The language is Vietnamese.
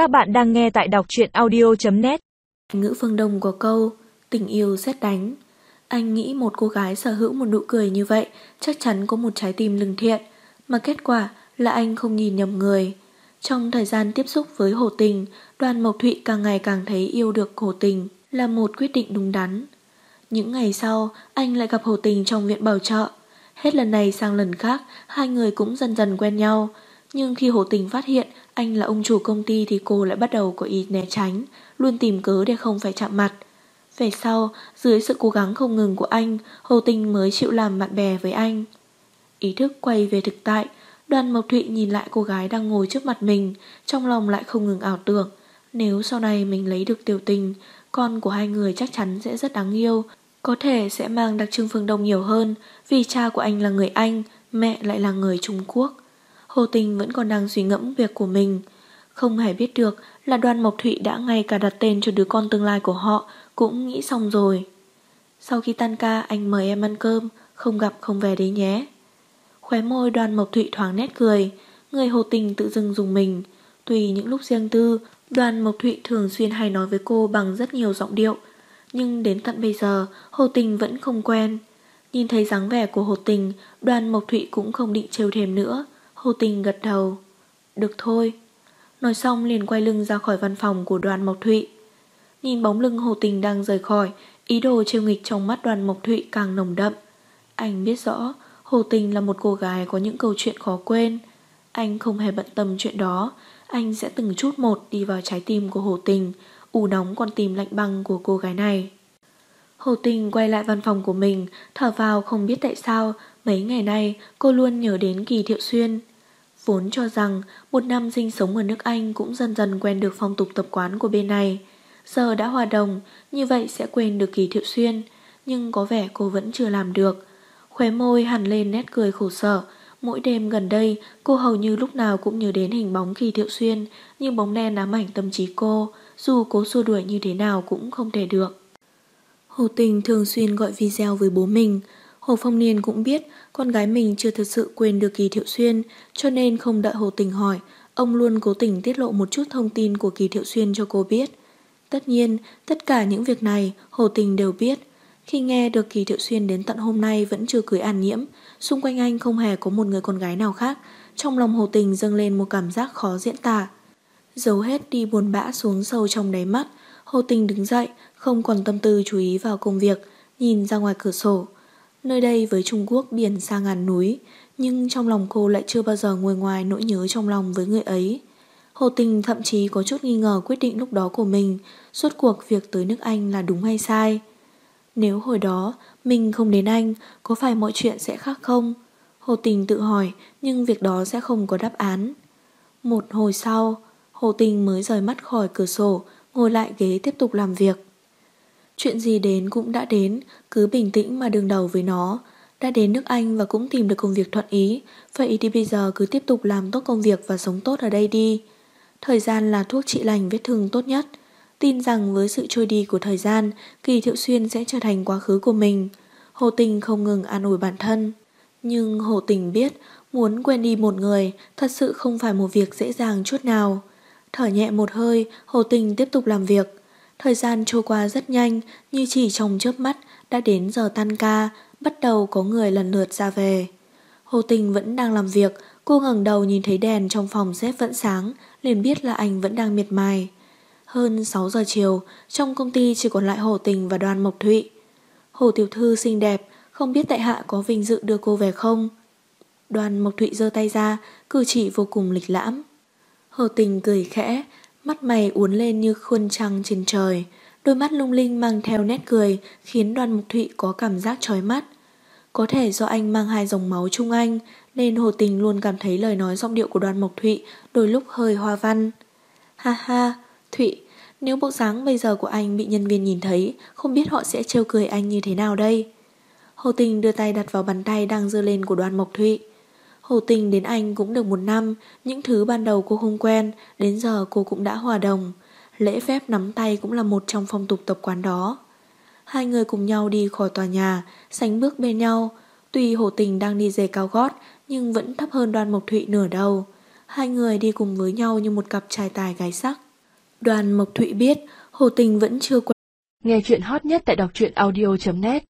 Các bạn đang nghe tại đọc truyện audio.net Ngữ phương đông của câu Tình yêu xét đánh Anh nghĩ một cô gái sở hữu một nụ cười như vậy chắc chắn có một trái tim lừng thiện mà kết quả là anh không nhìn nhầm người. Trong thời gian tiếp xúc với Hồ Tình, đoàn Mộc Thụy càng ngày càng thấy yêu được Hồ Tình là một quyết định đúng đắn. Những ngày sau, anh lại gặp Hồ Tình trong viện bảo trợ. Hết lần này sang lần khác, hai người cũng dần dần quen nhau. Nhưng khi Hồ Tình phát hiện anh là ông chủ công ty thì cô lại bắt đầu có ý né tránh, luôn tìm cớ để không phải chạm mặt. Về sau, dưới sự cố gắng không ngừng của anh, Hồ Tình mới chịu làm bạn bè với anh. Ý thức quay về thực tại, đoàn Mộc Thụy nhìn lại cô gái đang ngồi trước mặt mình, trong lòng lại không ngừng ảo tưởng. Nếu sau này mình lấy được tiểu tình, con của hai người chắc chắn sẽ rất đáng yêu, có thể sẽ mang đặc trưng phương Đông nhiều hơn vì cha của anh là người Anh, mẹ lại là người Trung Quốc. Hồ Tình vẫn còn đang suy ngẫm việc của mình. Không hề biết được là đoàn Mộc Thụy đã ngay cả đặt tên cho đứa con tương lai của họ cũng nghĩ xong rồi. Sau khi tan ca anh mời em ăn cơm, không gặp không về đấy nhé. Khóe môi đoàn Mộc Thụy thoáng nét cười, người Hồ Tình tự dưng dùng mình. Tùy những lúc riêng tư, đoàn Mộc Thụy thường xuyên hay nói với cô bằng rất nhiều giọng điệu. Nhưng đến tận bây giờ, Hồ Tình vẫn không quen. Nhìn thấy dáng vẻ của Hồ Tình, đoàn Mộc Thụy cũng không định trêu thêm nữa. Hồ Tình gật đầu. Được thôi. Nói xong liền quay lưng ra khỏi văn phòng của đoàn Mộc Thụy. Nhìn bóng lưng Hồ Tình đang rời khỏi, ý đồ trêu nghịch trong mắt đoàn Mộc Thụy càng nồng đậm. Anh biết rõ, Hồ Tình là một cô gái có những câu chuyện khó quên. Anh không hề bận tâm chuyện đó, anh sẽ từng chút một đi vào trái tim của Hồ Tình, ủ nóng con tim lạnh băng của cô gái này. Hồ Tình quay lại văn phòng của mình, thở vào không biết tại sao, mấy ngày nay cô luôn nhớ đến Kỳ Thiệu Xuyên. Vốn cho rằng một năm sinh sống ở nước Anh cũng dần dần quen được phong tục tập quán của bên này. Giờ đã hòa đồng, như vậy sẽ quên được Kỳ Thiệu Xuyên, nhưng có vẻ cô vẫn chưa làm được. Khóe môi hẳn lên nét cười khổ sở, mỗi đêm gần đây cô hầu như lúc nào cũng nhớ đến hình bóng Kỳ Thiệu Xuyên, nhưng bóng đen ám ảnh tâm trí cô, dù cố xua đuổi như thế nào cũng không thể được. Hồ Tình thường xuyên gọi video với bố mình, Hồ Phong Niên cũng biết con gái mình chưa thực sự quên được Kỳ Thiệu Xuyên, cho nên không đợi Hồ Tình hỏi, ông luôn cố tình tiết lộ một chút thông tin của Kỳ Thiệu Xuyên cho cô biết. Tất nhiên, tất cả những việc này Hồ Tình đều biết. Khi nghe được Kỳ Thiệu Xuyên đến tận hôm nay vẫn chưa cưới an nhiễm, xung quanh anh không hề có một người con gái nào khác, trong lòng Hồ Tình dâng lên một cảm giác khó diễn tả. Giấu hết đi buồn bã xuống sâu trong đáy mắt, Hồ Tình đứng dậy, không còn tâm tư chú ý vào công việc, nhìn ra ngoài cửa sổ. Nơi đây với Trung Quốc biển xa ngàn núi, nhưng trong lòng cô lại chưa bao giờ ngồi ngoài nỗi nhớ trong lòng với người ấy. Hồ Tình thậm chí có chút nghi ngờ quyết định lúc đó của mình, suốt cuộc việc tới nước Anh là đúng hay sai. Nếu hồi đó mình không đến Anh, có phải mọi chuyện sẽ khác không? Hồ Tình tự hỏi, nhưng việc đó sẽ không có đáp án. Một hồi sau, Hồ Tình mới rời mắt khỏi cửa sổ, ngồi lại ghế tiếp tục làm việc. Chuyện gì đến cũng đã đến, cứ bình tĩnh mà đương đầu với nó. Đã đến nước Anh và cũng tìm được công việc thuận ý, vậy thì bây giờ cứ tiếp tục làm tốt công việc và sống tốt ở đây đi. Thời gian là thuốc trị lành vết thương tốt nhất. Tin rằng với sự trôi đi của thời gian, Kỳ Thiệu Xuyên sẽ trở thành quá khứ của mình. Hồ Tình không ngừng an ủi bản thân. Nhưng Hồ Tình biết, muốn quên đi một người thật sự không phải một việc dễ dàng chút nào. Thở nhẹ một hơi, Hồ Tình tiếp tục làm việc. Thời gian trôi qua rất nhanh, như chỉ trong chớp mắt đã đến giờ tan ca, bắt đầu có người lần lượt ra về. Hồ Tình vẫn đang làm việc, cô ngẩng đầu nhìn thấy đèn trong phòng xếp vẫn sáng, liền biết là anh vẫn đang miệt mài. Hơn 6 giờ chiều, trong công ty chỉ còn lại Hồ Tình và đoàn Mộc Thụy. Hồ Tiểu Thư xinh đẹp, không biết tại hạ có vinh dự đưa cô về không? Đoàn Mộc Thụy giơ tay ra, cử chỉ vô cùng lịch lãm. Hồ Tình cười khẽ, mắt mày uốn lên như khuôn trăng trên trời. Đôi mắt lung linh mang theo nét cười khiến đoàn Mộc Thụy có cảm giác chói mắt. Có thể do anh mang hai dòng máu Trung Anh nên Hồ Tình luôn cảm thấy lời nói giọng điệu của đoàn Mộc Thụy đôi lúc hơi hoa văn. Ha ha, Thụy, nếu bộ dáng bây giờ của anh bị nhân viên nhìn thấy, không biết họ sẽ trêu cười anh như thế nào đây? Hồ Tình đưa tay đặt vào bàn tay đang dơ lên của đoàn Mộc Thụy. Hồ Tình đến Anh cũng được một năm, những thứ ban đầu cô không quen, đến giờ cô cũng đã hòa đồng. Lễ phép nắm tay cũng là một trong phong tục tập quán đó. Hai người cùng nhau đi khỏi tòa nhà, sánh bước bên nhau. Tuy Hồ Tình đang đi giày cao gót, nhưng vẫn thấp hơn đoan Mộc Thụy nửa đầu. Hai người đi cùng với nhau như một cặp trai tài gái sắc. Đoàn Mộc Thụy biết Hồ Tình vẫn chưa quen. Nghe chuyện hot nhất tại đọc truyện audio.net